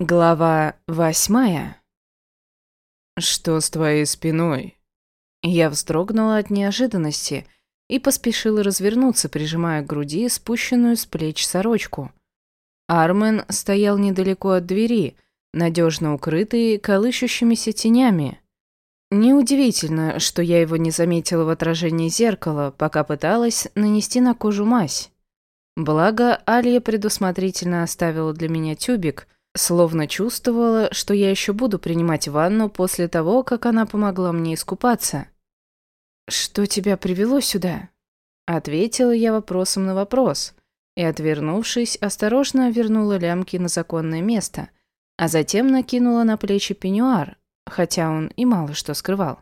Глава восьмая. «Что с твоей спиной?» Я вздрогнула от неожиданности и поспешила развернуться, прижимая к груди спущенную с плеч сорочку. Армен стоял недалеко от двери, надежно укрытый колышущимися тенями. Неудивительно, что я его не заметила в отражении зеркала, пока пыталась нанести на кожу мазь. Благо, Алия предусмотрительно оставила для меня тюбик – Словно чувствовала, что я еще буду принимать ванну после того, как она помогла мне искупаться. «Что тебя привело сюда?» Ответила я вопросом на вопрос и, отвернувшись, осторожно вернула лямки на законное место, а затем накинула на плечи пеньюар, хотя он и мало что скрывал.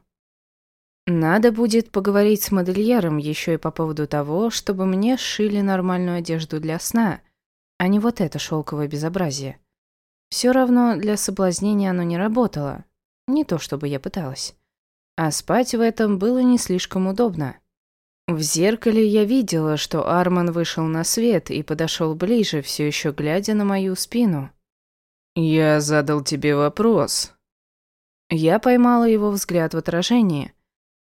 Надо будет поговорить с модельером еще и по поводу того, чтобы мне сшили нормальную одежду для сна, а не вот это шелковое безобразие. Все равно для соблазнения оно не работало. Не то чтобы я пыталась. А спать в этом было не слишком удобно. В зеркале я видела, что Арман вышел на свет и подошел ближе, все еще глядя на мою спину. «Я задал тебе вопрос». Я поймала его взгляд в отражении.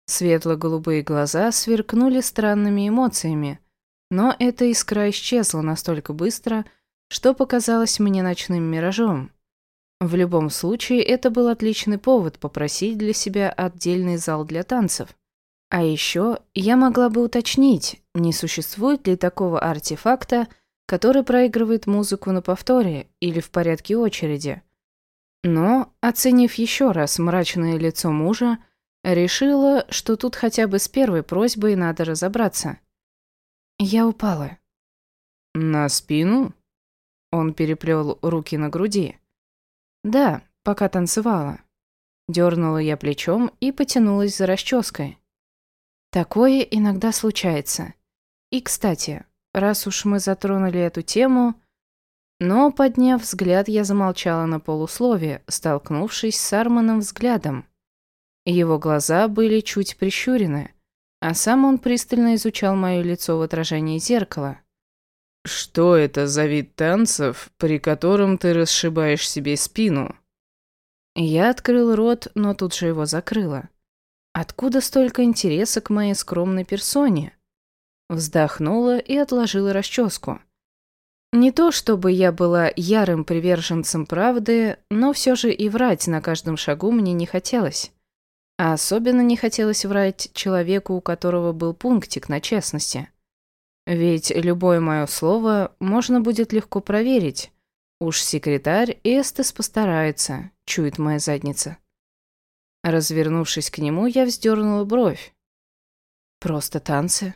Светло-голубые глаза сверкнули странными эмоциями, но эта искра исчезла настолько быстро, что показалось мне ночным миражом. В любом случае, это был отличный повод попросить для себя отдельный зал для танцев. А еще я могла бы уточнить, не существует ли такого артефакта, который проигрывает музыку на повторе или в порядке очереди. Но, оценив еще раз мрачное лицо мужа, решила, что тут хотя бы с первой просьбой надо разобраться. Я упала. «На спину?» Он переплел руки на груди. «Да, пока танцевала». Дернула я плечом и потянулась за расческой. Такое иногда случается. И, кстати, раз уж мы затронули эту тему... Но, подняв взгляд, я замолчала на полусловие, столкнувшись с Арманом взглядом. Его глаза были чуть прищурены, а сам он пристально изучал мое лицо в отражении зеркала. «Что это за вид танцев, при котором ты расшибаешь себе спину?» Я открыл рот, но тут же его закрыла. Откуда столько интереса к моей скромной персоне? Вздохнула и отложила расческу. Не то чтобы я была ярым приверженцем правды, но все же и врать на каждом шагу мне не хотелось. А особенно не хотелось врать человеку, у которого был пунктик на честности. Ведь любое мое слово можно будет легко проверить. Уж секретарь Эстес постарается, чует моя задница. Развернувшись к нему, я вздернула бровь. Просто танцы.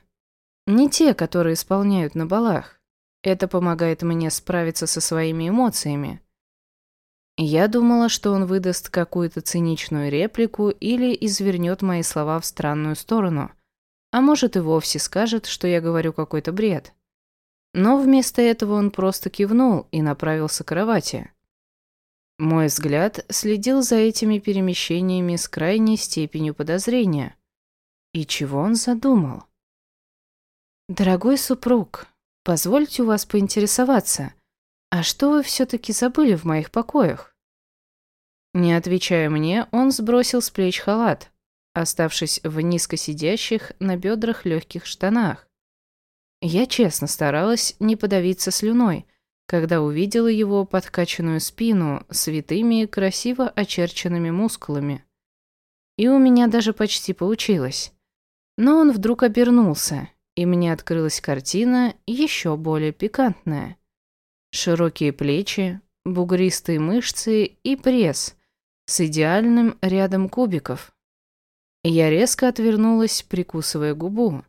Не те, которые исполняют на балах. Это помогает мне справиться со своими эмоциями. Я думала, что он выдаст какую-то циничную реплику или извернет мои слова в странную сторону – а может и вовсе скажет, что я говорю какой-то бред. Но вместо этого он просто кивнул и направился к кровати. Мой взгляд следил за этими перемещениями с крайней степенью подозрения. И чего он задумал? «Дорогой супруг, позвольте у вас поинтересоваться, а что вы все-таки забыли в моих покоях?» Не отвечая мне, он сбросил с плеч халат, оставшись в низко сидящих на бедрах легких штанах. Я честно старалась не подавиться слюной, когда увидела его подкачанную спину с витыми красиво очерченными мускулами. И у меня даже почти получилось. Но он вдруг обернулся, и мне открылась картина еще более пикантная. Широкие плечи, бугристые мышцы и пресс с идеальным рядом кубиков. Я резко отвернулась, прикусывая губу.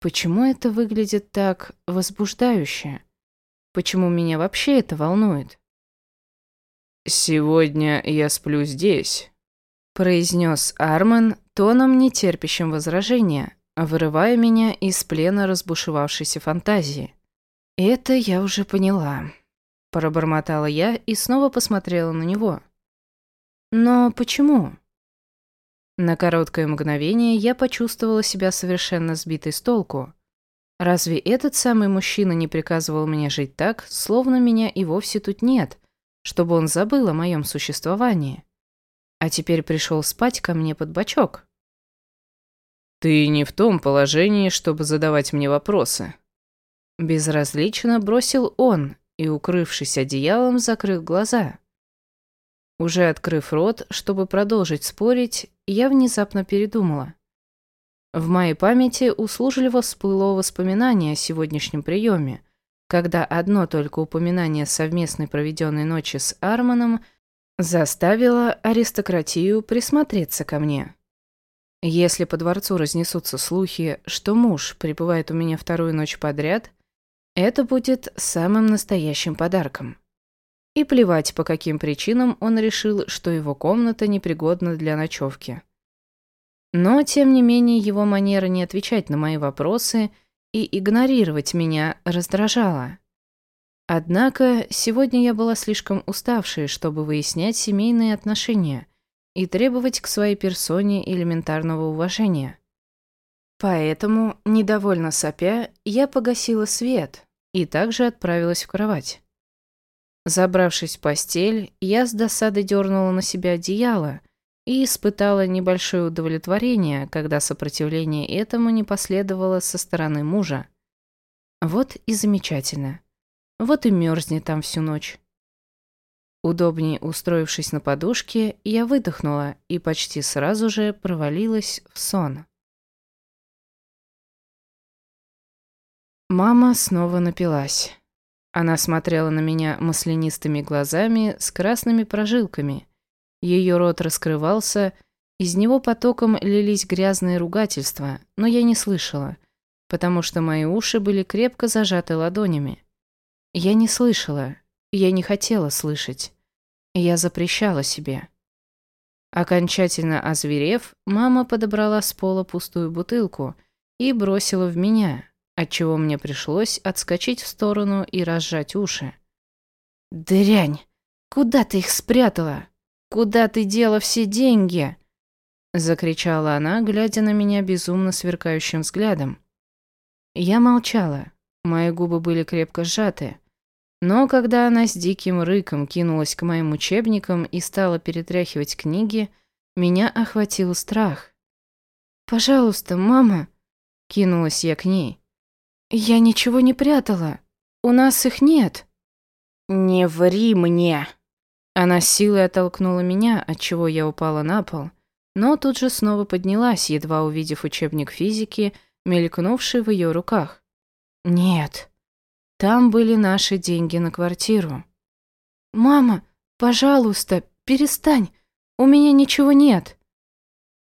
Почему это выглядит так возбуждающе? Почему меня вообще это волнует? «Сегодня я сплю здесь», — произнес Арман тоном, нетерпящим возражения, вырывая меня из плена разбушевавшейся фантазии. «Это я уже поняла», — пробормотала я и снова посмотрела на него. «Но почему?» На короткое мгновение я почувствовала себя совершенно сбитой с толку. Разве этот самый мужчина не приказывал мне жить так, словно меня и вовсе тут нет, чтобы он забыл о моем существовании. А теперь пришел спать ко мне под бочок. «Ты не в том положении, чтобы задавать мне вопросы». Безразлично бросил он и, укрывшись одеялом, закрыл глаза. Уже открыв рот, чтобы продолжить спорить, я внезапно передумала. В моей памяти услужливо всплыло воспоминание о сегодняшнем приеме, когда одно только упоминание совместной проведенной ночи с Арманом заставило аристократию присмотреться ко мне. Если по дворцу разнесутся слухи, что муж пребывает у меня вторую ночь подряд, это будет самым настоящим подарком. И плевать, по каким причинам он решил, что его комната непригодна для ночевки. Но, тем не менее, его манера не отвечать на мои вопросы и игнорировать меня раздражала. Однако, сегодня я была слишком уставшей, чтобы выяснять семейные отношения и требовать к своей персоне элементарного уважения. Поэтому, недовольно сопя, я погасила свет и также отправилась в кровать. Забравшись в постель, я с досадой дернула на себя одеяло и испытала небольшое удовлетворение, когда сопротивление этому не последовало со стороны мужа. Вот и замечательно. Вот и мерзнет там всю ночь. Удобнее устроившись на подушке, я выдохнула и почти сразу же провалилась в сон. Мама снова напилась. Она смотрела на меня маслянистыми глазами с красными прожилками. Ее рот раскрывался, из него потоком лились грязные ругательства, но я не слышала, потому что мои уши были крепко зажаты ладонями. Я не слышала, я не хотела слышать. Я запрещала себе. Окончательно озверев, мама подобрала с пола пустую бутылку и бросила в меня, отчего мне пришлось отскочить в сторону и разжать уши. «Дрянь! Куда ты их спрятала? Куда ты дела все деньги?» Закричала она, глядя на меня безумно сверкающим взглядом. Я молчала, мои губы были крепко сжаты. Но когда она с диким рыком кинулась к моим учебникам и стала перетряхивать книги, меня охватил страх. «Пожалуйста, мама!» — кинулась я к ней. «Я ничего не прятала. У нас их нет». «Не ври мне!» Она силой оттолкнула меня, отчего я упала на пол, но тут же снова поднялась, едва увидев учебник физики, мелькнувший в ее руках. «Нет, там были наши деньги на квартиру». «Мама, пожалуйста, перестань, у меня ничего нет».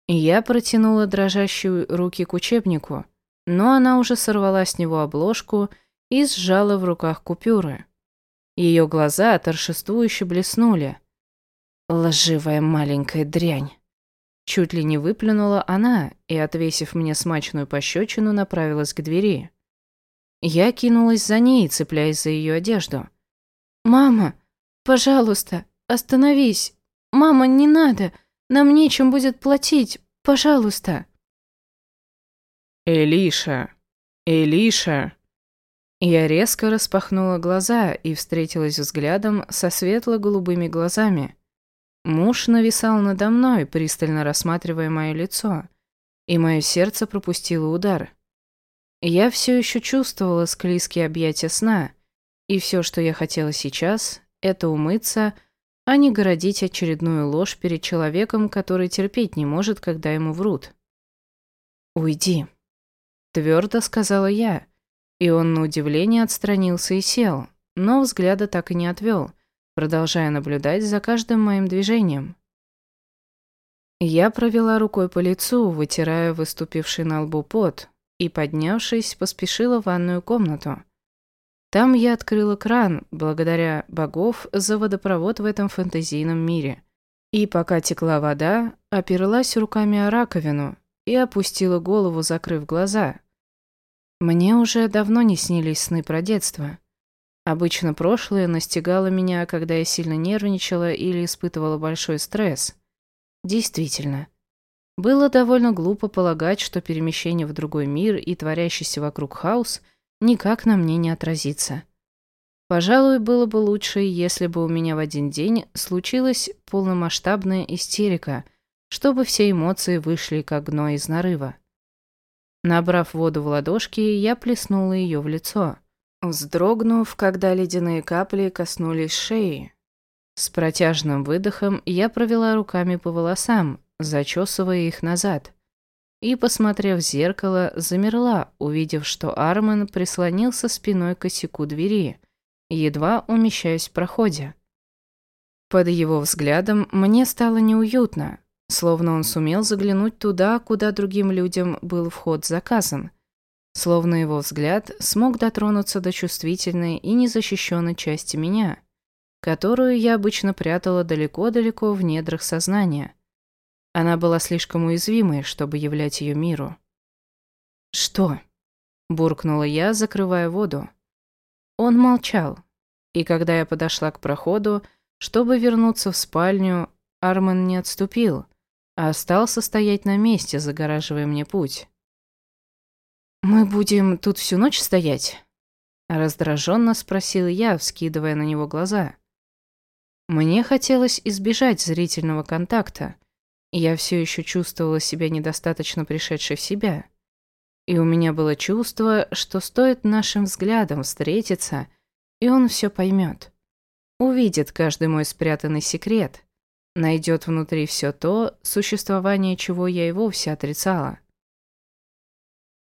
Я протянула дрожащие руки к учебнику но она уже сорвала с него обложку и сжала в руках купюры. Ее глаза торжествующе блеснули. «Лживая маленькая дрянь!» Чуть ли не выплюнула она и, отвесив мне смачную пощечину, направилась к двери. Я кинулась за ней, цепляясь за ее одежду. «Мама, пожалуйста, остановись! Мама, не надо! Нам нечем будет платить! Пожалуйста!» «Элиша! Элиша!» Я резко распахнула глаза и встретилась взглядом со светло-голубыми глазами. Муж нависал надо мной, пристально рассматривая мое лицо, и мое сердце пропустило удар. Я все еще чувствовала склизкие объятия сна, и все, что я хотела сейчас, это умыться, а не городить очередную ложь перед человеком, который терпеть не может, когда ему врут. «Уйди», Твердо сказала я, и он на удивление отстранился и сел, но взгляда так и не отвел, продолжая наблюдать за каждым моим движением. Я провела рукой по лицу, вытирая выступивший на лбу пот, и, поднявшись, поспешила в ванную комнату. Там я открыла кран, благодаря богов, за водопровод в этом фэнтезийном мире. И пока текла вода, оперлась руками о раковину и опустила голову, закрыв глаза, мне уже давно не снились сны про детство. Обычно прошлое настигало меня, когда я сильно нервничала или испытывала большой стресс. Действительно. Было довольно глупо полагать, что перемещение в другой мир и творящийся вокруг хаос никак на мне не отразится. Пожалуй, было бы лучше, если бы у меня в один день случилась полномасштабная истерика, чтобы все эмоции вышли как гной из нарыва. Набрав воду в ладошки, я плеснула ее в лицо, вздрогнув, когда ледяные капли коснулись шеи. С протяжным выдохом я провела руками по волосам, зачесывая их назад. И, посмотрев в зеркало, замерла, увидев, что Армен прислонился спиной к косяку двери, едва умещаясь в проходе. Под его взглядом мне стало неуютно, словно он сумел заглянуть туда, куда другим людям был вход заказан, словно его взгляд смог дотронуться до чувствительной и незащищенной части меня, которую я обычно прятала далеко-далеко в недрах сознания. Она была слишком уязвимой, чтобы являть ее миру. «Что?» – буркнула я, закрывая воду. Он молчал, и когда я подошла к проходу, чтобы вернуться в спальню, Арман не отступил, а остался стоять на месте, загораживая мне путь. «Мы будем тут всю ночь стоять?» Раздраженно спросил я, вскидывая на него глаза. Мне хотелось избежать зрительного контакта. Я все еще чувствовала себя недостаточно пришедшей в себя. И у меня было чувство, что стоит нашим взглядам встретиться, и он все поймет. Увидит каждый мой спрятанный секрет, найдет внутри все то, существование чего я и вовсе отрицала.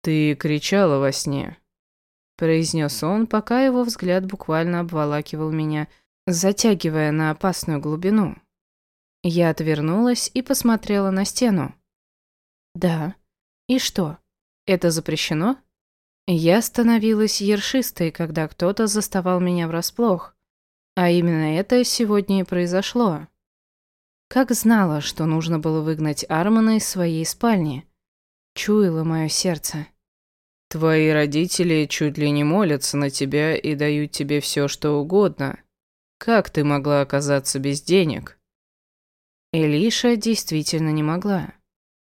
«Ты кричала во сне», — произнес он, пока его взгляд буквально обволакивал меня, затягивая на опасную глубину. Я отвернулась и посмотрела на стену. «Да. И что? Это запрещено?» Я становилась ершистой, когда кто-то заставал меня врасплох. А именно это сегодня и произошло. Как знала, что нужно было выгнать Армана из своей спальни. Чуяло мое сердце. «Твои родители чуть ли не молятся на тебя и дают тебе все, что угодно. Как ты могла оказаться без денег?» Элиша действительно не могла.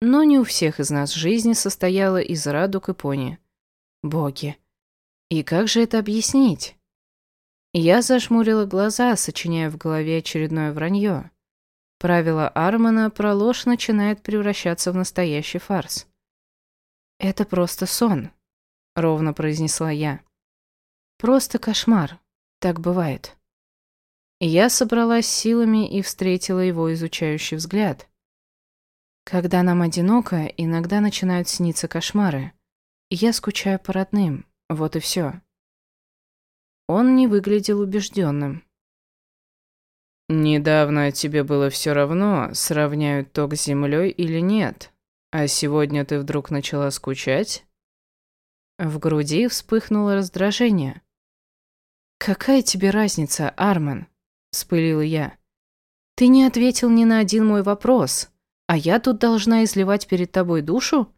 Но не у всех из нас жизнь состояла из радуг и пони. Боги. И как же это объяснить? Я зажмурила глаза, сочиняя в голове очередное вранье. Правило Армана про ложь начинает превращаться в настоящий фарс. «Это просто сон», — ровно произнесла я. «Просто кошмар. Так бывает». Я собралась силами и встретила его изучающий взгляд. Когда нам одиноко, иногда начинают сниться кошмары. Я скучаю по родным, вот и все. Он не выглядел убежденным. Недавно тебе было все равно, сравняют ток с землей или нет. А сегодня ты вдруг начала скучать? В груди вспыхнуло раздражение. «Какая тебе разница, Армен?» – вспылила я. «Ты не ответил ни на один мой вопрос, а я тут должна изливать перед тобой душу?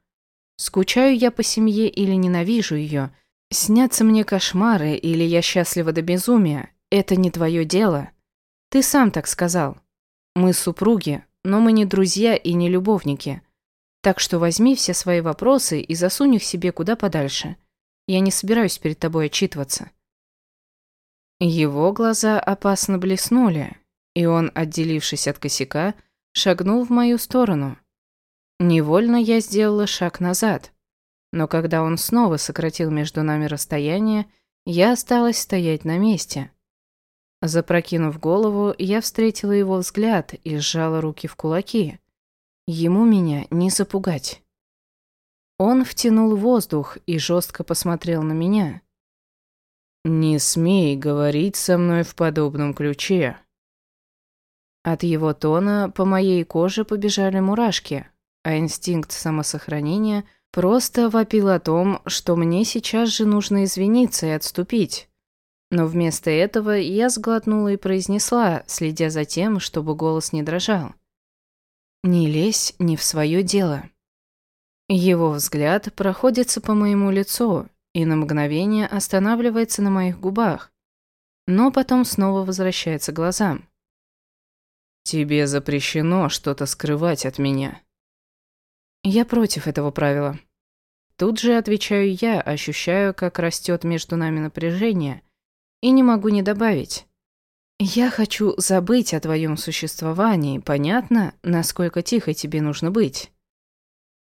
Скучаю я по семье или ненавижу ее? Снятся мне кошмары или я счастлива до безумия? Это не твое дело». Ты сам так сказал. Мы супруги, но мы не друзья и не любовники. Так что возьми все свои вопросы и засунь их себе куда подальше. Я не собираюсь перед тобой отчитываться». Его глаза опасно блеснули, и он, отделившись от косяка, шагнул в мою сторону. Невольно я сделала шаг назад, но когда он снова сократил между нами расстояние, я осталась стоять на месте. Запрокинув голову, я встретила его взгляд и сжала руки в кулаки. Ему меня не запугать. Он втянул воздух и жестко посмотрел на меня. «Не смей говорить со мной в подобном ключе». От его тона по моей коже побежали мурашки, а инстинкт самосохранения просто вопил о том, что мне сейчас же нужно извиниться и отступить. Но вместо этого я сглотнула и произнесла, следя за тем, чтобы голос не дрожал. «Не лезь не в свое дело». Его взгляд проходится по моему лицу и на мгновение останавливается на моих губах, но потом снова возвращается к глазам. «Тебе запрещено что-то скрывать от меня». Я против этого правила. Тут же отвечаю я, ощущаю, как растет между нами напряжение – и не могу не добавить. Я хочу забыть о твоем существовании, понятно, насколько тихо тебе нужно быть.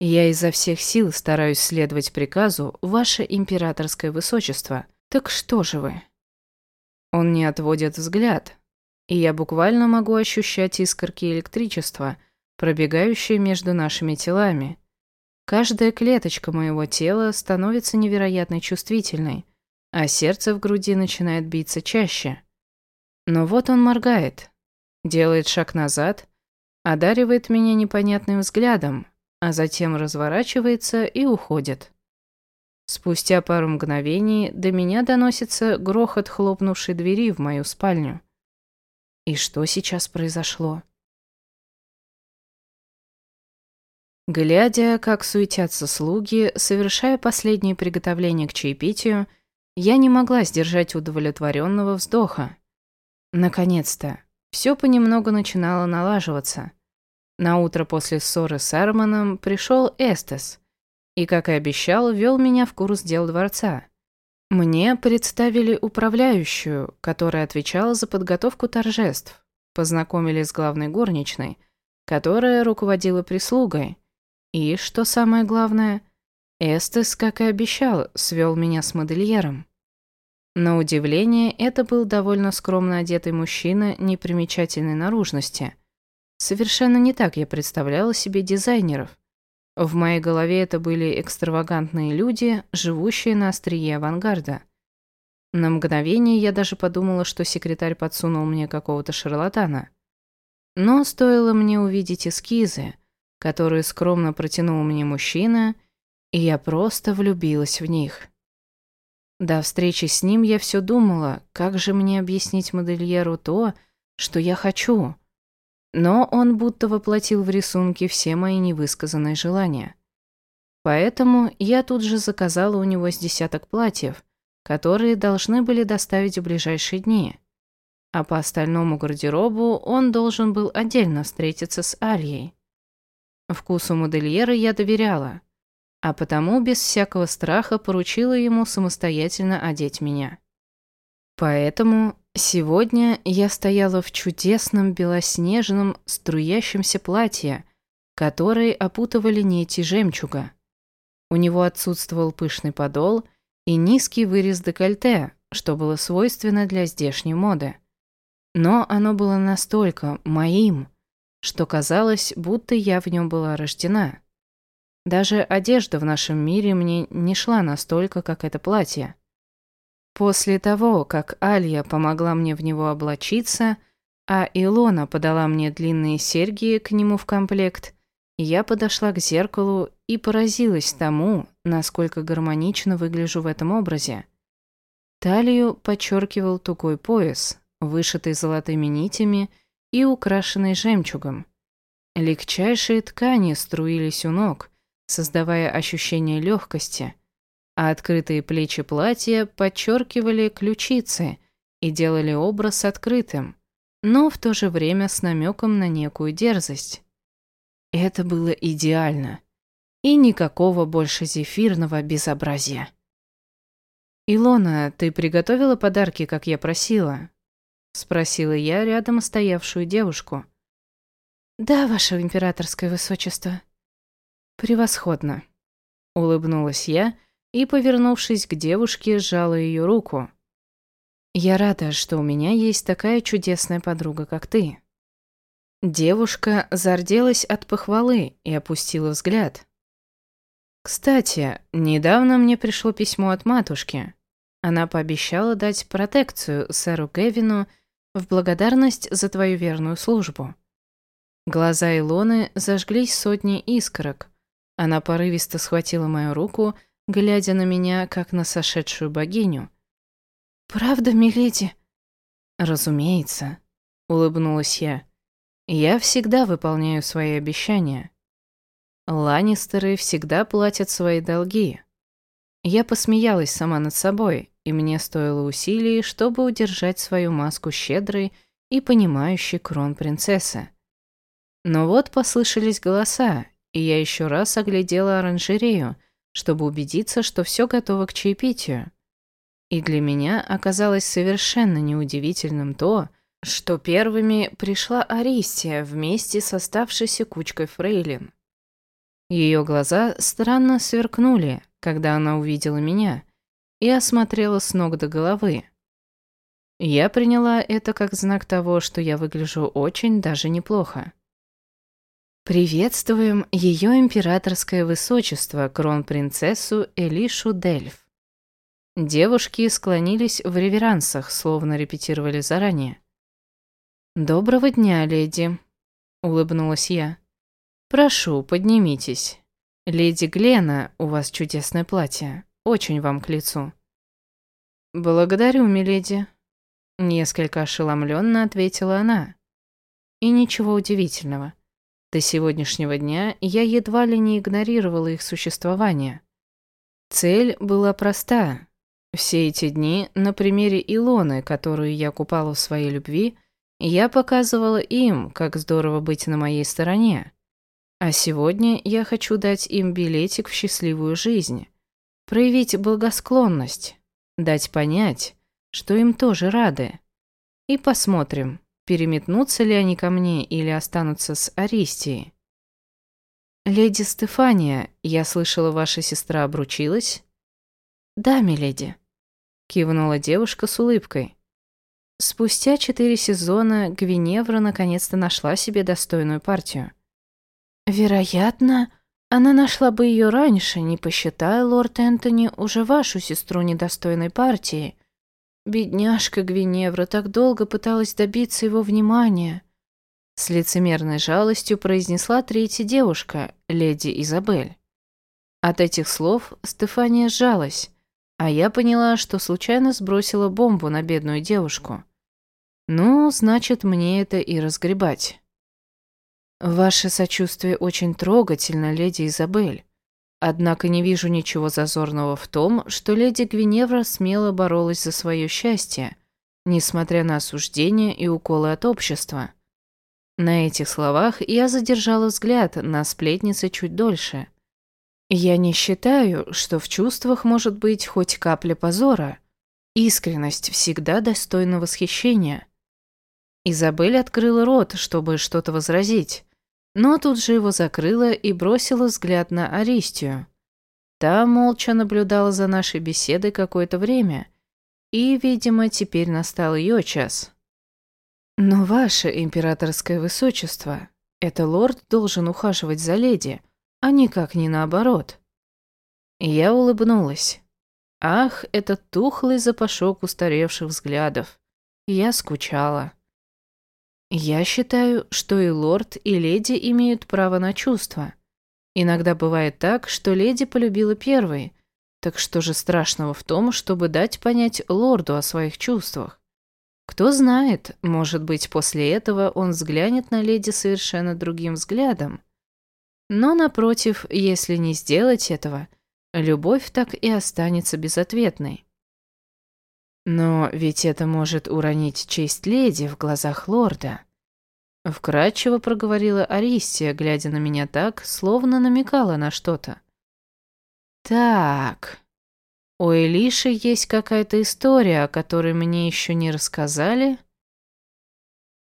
Я изо всех сил стараюсь следовать приказу, ваше императорское высочество. Так что же вы? Он не отводит взгляд, и я буквально могу ощущать искорки электричества, пробегающие между нашими телами. Каждая клеточка моего тела становится невероятно чувствительной, а сердце в груди начинает биться чаще. Но вот он моргает, делает шаг назад, одаривает меня непонятным взглядом, а затем разворачивается и уходит. Спустя пару мгновений до меня доносится грохот хлопнувшей двери в мою спальню. И что сейчас произошло? Глядя, как суетятся слуги, совершая последние приготовления к чаепитию, я не могла сдержать удовлетворенного вздоха. Наконец-то, все понемногу начинало налаживаться. На утро после ссоры с Арманом пришел Эстес и, как и обещал, вел меня в курс дел дворца. Мне представили управляющую, которая отвечала за подготовку торжеств, познакомили с главной горничной, которая руководила прислугой, и, что самое главное, Эстес, как и обещал, свел меня с модельером. На удивление, это был довольно скромно одетый мужчина непримечательной наружности. Совершенно не так я представляла себе дизайнеров. В моей голове это были экстравагантные люди, живущие на острие авангарда. На мгновение я даже подумала, что секретарь подсунул мне какого-то шарлатана. Но стоило мне увидеть эскизы, которые скромно протянул мне мужчина, и я просто влюбилась в них. До встречи с ним я все думала, как же мне объяснить модельеру то, что я хочу. Но он будто воплотил в рисунке все мои невысказанные желания. Поэтому я тут же заказала у него с десяток платьев, которые должны были доставить в ближайшие дни. А по остальному гардеробу он должен был отдельно встретиться с Альей. Вкусу модельера я доверяла, а потому без всякого страха поручила ему самостоятельно одеть меня. Поэтому Сегодня я стояла в чудесном белоснежном струящемся платье, которое опутывали нити жемчуга. У него отсутствовал пышный подол и низкий вырез декольте, что было свойственно для здешней моды. Но оно было настолько моим, что казалось, будто я в нем была рождена. Даже одежда в нашем мире мне не шла настолько, как это платье. После того, как Алья помогла мне в него облачиться, а Илона подала мне длинные серьги к нему в комплект, я подошла к зеркалу и поразилась тому, насколько гармонично выгляжу в этом образе. Талию подчеркивал тугой пояс, вышитый золотыми нитями и украшенный жемчугом. Легчайшие ткани струились у ног, создавая ощущение легкости – а открытые плечи платья подчеркивали ключицы и делали образ открытым, но в то же время с намеком на некую дерзость. Это было идеально. И никакого больше зефирного безобразия. «Илона, ты приготовила подарки, как я просила?» — спросила я рядом стоявшую девушку. «Да, ваше императорское высочество». «Превосходно», — улыбнулась я, — и, повернувшись к девушке, сжала ее руку. «Я рада, что у меня есть такая чудесная подруга, как ты». Девушка зарделась от похвалы и опустила взгляд. «Кстати, недавно мне пришло письмо от матушки. Она пообещала дать протекцию сэру Кевину в благодарность за твою верную службу». Глаза Илоны зажглись сотни искорок. Она порывисто схватила мою руку глядя на меня, как на сошедшую богиню. «Правда, миледи?» «Разумеется», — улыбнулась я. «Я всегда выполняю свои обещания. Ланнистеры всегда платят свои долги». Я посмеялась сама над собой, и мне стоило усилий, чтобы удержать свою маску щедрой и понимающей крон-принцессы. Но вот послышались голоса, и я еще раз оглядела оранжерею, чтобы убедиться, что все готово к чаепитию. И для меня оказалось совершенно неудивительным то, что первыми пришла Аристия вместе с оставшейся кучкой фрейлин. Ее глаза странно сверкнули, когда она увидела меня, и осмотрела с ног до головы. Я приняла это как знак того, что я выгляжу очень даже неплохо. Приветствуем Ее Императорское Высочество, кронпринцессу Элишу Дельф. Девушки склонились в реверансах, словно репетировали заранее. «Доброго дня, леди», — улыбнулась я. «Прошу, поднимитесь. Леди Глена, у вас чудесное платье. Очень вам к лицу». «Благодарю, миледи», — несколько ошеломленно ответила она. И ничего удивительного. До сегодняшнего дня я едва ли не игнорировала их существование. Цель была проста. Все эти дни на примере Илоны, которую я купала в своей любви, я показывала им, как здорово быть на моей стороне. А сегодня я хочу дать им билетик в счастливую жизнь, проявить благосклонность, дать понять, что им тоже рады. И посмотрим, переметнутся ли они ко мне или останутся с Аристией. «Леди Стефания, я слышала, ваша сестра обручилась?» «Да, миледи», — кивнула девушка с улыбкой. Спустя четыре сезона Гвиневра наконец-то нашла себе достойную партию. «Вероятно, она нашла бы ее раньше, не посчитая, лорд Энтони, уже вашу сестру недостойной партии», Бедняжка Гвиневра так долго пыталась добиться его внимания. С лицемерной жалостью произнесла третья девушка, леди Изабель. От этих слов Стефания сжалась, а я поняла, что случайно сбросила бомбу на бедную девушку. Ну, значит, мне это и разгребать. Ваше сочувствие очень трогательно, леди Изабель. Однако не вижу ничего зазорного в том, что леди Гвиневра смело боролась за свое счастье, несмотря на осуждение и уколы от общества. На этих словах я задержала взгляд на сплетнице чуть дольше. Я не считаю, что в чувствах может быть хоть капля позора. Искренность всегда достойна восхищения. Изабель открыла рот, чтобы что-то возразить, но тут же его закрыла и бросила взгляд на Аристию. Та молча наблюдала за нашей беседой какое-то время, и, видимо, теперь настал ее час. «Но ваше императорское высочество, это лорд должен ухаживать за леди, а никак не наоборот». Я улыбнулась. Ах, этот тухлый запашок устаревших взглядов. Я скучала. Я считаю, что и лорд, и леди имеют право на чувства. Иногда бывает так, что леди полюбила первой. Так что же страшного в том, чтобы дать понять лорду о своих чувствах? Кто знает, может быть, после этого он взглянет на леди совершенно другим взглядом. Но, напротив, если не сделать этого, любовь так и останется безответной. Но ведь это может уронить честь леди в глазах лорда. Вкратчиво проговорила Аристия, глядя на меня так, словно намекала на что-то. Так, у Элиши есть какая-то история, о которой мне еще не рассказали?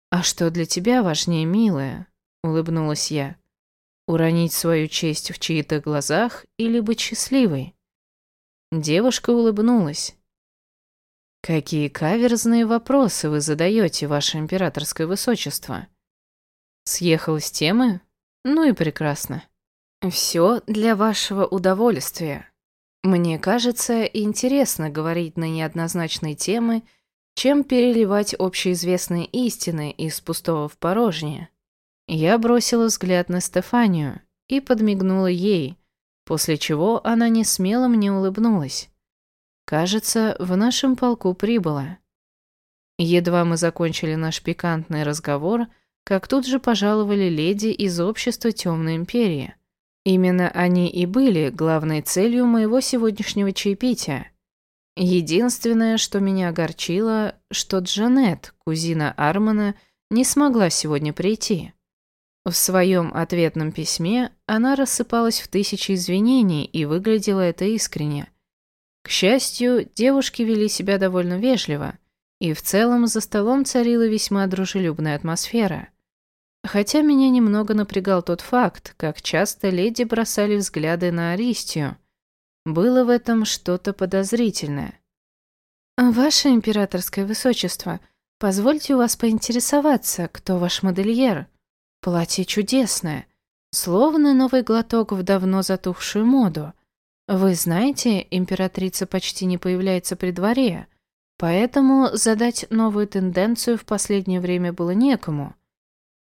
А что для тебя важнее, милая? Улыбнулась я. Уронить свою честь в чьих-то глазах или быть счастливой? Девушка улыбнулась. «Какие каверзные вопросы вы задаете, ваше императорское высочество?» Съехал с темы? Ну и прекрасно. Все для вашего удовольствия. Мне кажется, интересно говорить на неоднозначные темы, чем переливать общеизвестные истины из пустого в порожнее. Я бросила взгляд на Стефанию и подмигнула ей, после чего она не смело мне улыбнулась. Кажется, в нашем полку прибыло. Едва мы закончили наш пикантный разговор, как тут же пожаловали леди из общества Темной Империи. Именно они и были главной целью моего сегодняшнего чаепития. Единственное, что меня огорчило, что Джанет, кузина Армана, не смогла сегодня прийти. В своем ответном письме она рассыпалась в тысячи извинений и выглядела это искренне – К счастью, девушки вели себя довольно вежливо, и в целом за столом царила весьма дружелюбная атмосфера. Хотя меня немного напрягал тот факт, как часто леди бросали взгляды на Аристию. Было в этом что-то подозрительное. «Ваше императорское высочество, позвольте у вас поинтересоваться, кто ваш модельер? Платье чудесное, словно новый глоток в давно затухшую моду. Вы знаете, императрица почти не появляется при дворе, поэтому задать новую тенденцию в последнее время было некому.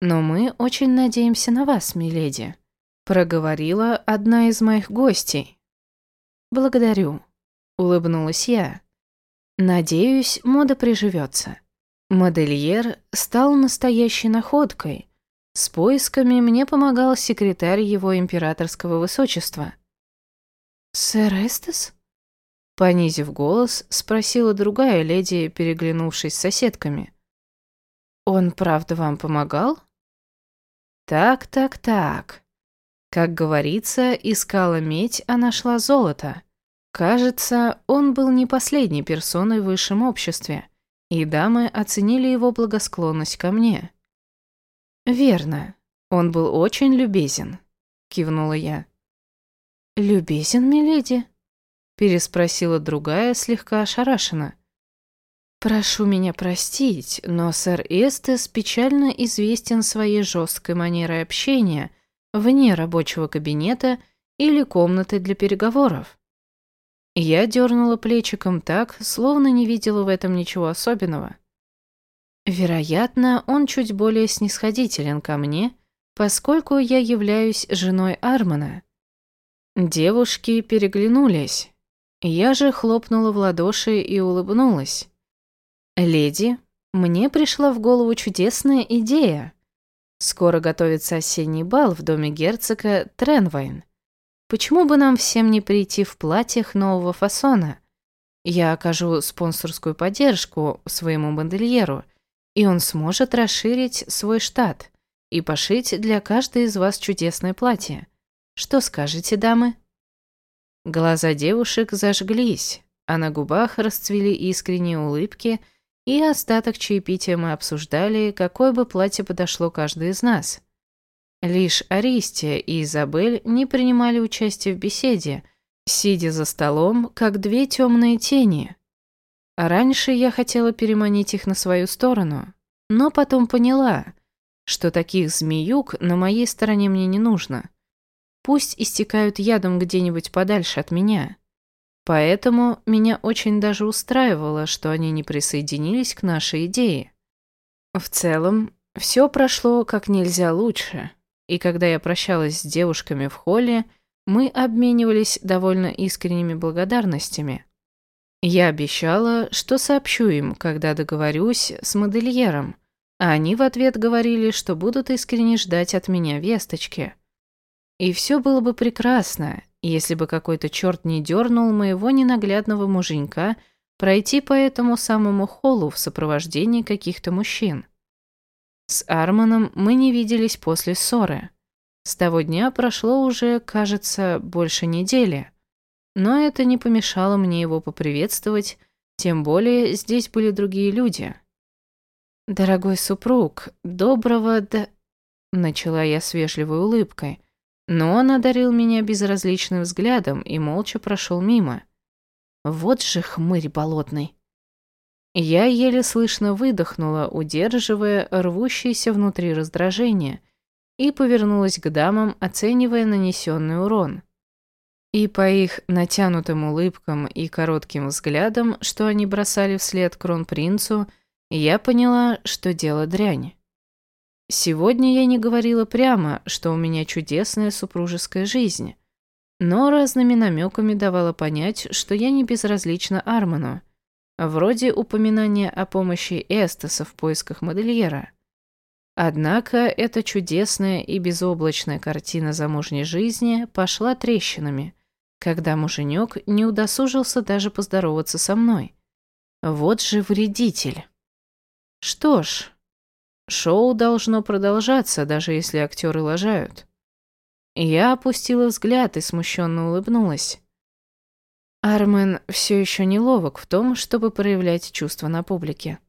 Но мы очень надеемся на вас, миледи», — проговорила одна из моих гостей. «Благодарю», — улыбнулась я. «Надеюсь, мода приживется». Модельер стал настоящей находкой. С поисками мне помогал секретарь его императорского высочества. «Сэр Эстес?» Понизив голос, спросила другая леди, переглянувшись с соседками. «Он правда вам помогал?» «Так, так, так». Как говорится, искала медь, а нашла золото. Кажется, он был не последней персоной в высшем обществе, и дамы оценили его благосклонность ко мне. «Верно, он был очень любезен», — кивнула я. «Любезен, миледи?» — переспросила другая, слегка ошарашена. «Прошу меня простить, но сэр Эстес печально известен своей жесткой манерой общения вне рабочего кабинета или комнаты для переговоров». Я дернула плечиком так, словно не видела в этом ничего особенного. Вероятно, он чуть более снисходителен ко мне, поскольку я являюсь женой Армана. Девушки переглянулись. Я же хлопнула в ладоши и улыбнулась. «Леди, мне пришла в голову чудесная идея. Скоро готовится осенний бал в доме герцога Тренвайн. Почему бы нам всем не прийти в платьях нового фасона? Я окажу спонсорскую поддержку своему модельеру, и он сможет расширить свой штат и пошить для каждой из вас чудесное платье. Что скажете, дамы?» Глаза девушек зажглись, а на губах расцвели искренние улыбки, и остаток чаепития мы обсуждали, какое бы платье подошло каждой из нас. Лишь Аристия и Изабель не принимали участие в беседе, сидя за столом, как две темные тени. Раньше я хотела переманить их на свою сторону, но потом поняла, что таких змеюк на моей стороне мне не нужно. Пусть истекают ядом где-нибудь подальше от меня. Поэтому меня очень даже устраивало, что они не присоединились к нашей идее. В целом, все прошло как нельзя лучше, и когда я прощалась с девушками в холле, мы обменивались довольно искренними благодарностями. Я обещала, что сообщу им, когда договорюсь с модельером, а они в ответ говорили, что будут искренне ждать от меня весточки. И все было бы прекрасно, если бы какой-то черт не дернул моего ненаглядного муженька пройти по этому самому холлу в сопровождении каких-то мужчин. С Арманом мы не виделись после ссоры. С того дня прошло уже, кажется, больше недели. Но это не помешало мне его поприветствовать, тем более здесь были другие люди. «Дорогой супруг, доброго д...» Начала я с вежливой улыбкой – но он одарил меня безразличным взглядом и молча прошел мимо. Вот же хмырь болотный. Я еле слышно выдохнула, удерживая рвущееся внутри раздражение, и повернулась к дамам, оценивая нанесенный урон. И по их натянутым улыбкам и коротким взглядам, что они бросали вслед кронпринцу, я поняла, что дело дрянь. Сегодня я не говорила прямо, что у меня чудесная супружеская жизнь, но разными намеками давала понять, что я не безразлична Арману, вроде упоминания о помощи Эстаса в поисках модельера. Однако эта чудесная и безоблачная картина замужней жизни пошла трещинами, когда муженек не удосужился даже поздороваться со мной. Вот же вредитель. Что ж, Шоу должно продолжаться, даже если актеры лажают. Я опустила взгляд и смущенно улыбнулась. Армен все еще неловок в том, чтобы проявлять чувства на публике.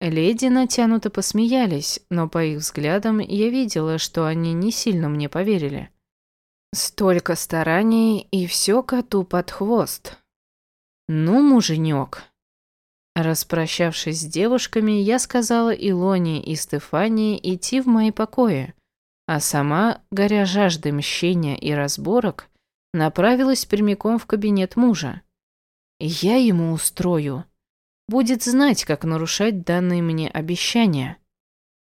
Леди натянуто посмеялись, но по их взглядам я видела, что они не сильно мне поверили. Столько стараний, и все коту под хвост. Ну, муженек. Распрощавшись с девушками, я сказала Илоне и Стефании идти в мои покои, а сама, горя жаждой мщения и разборок, направилась прямиком в кабинет мужа. Я ему устрою. Будет знать, как нарушать данные мне обещания.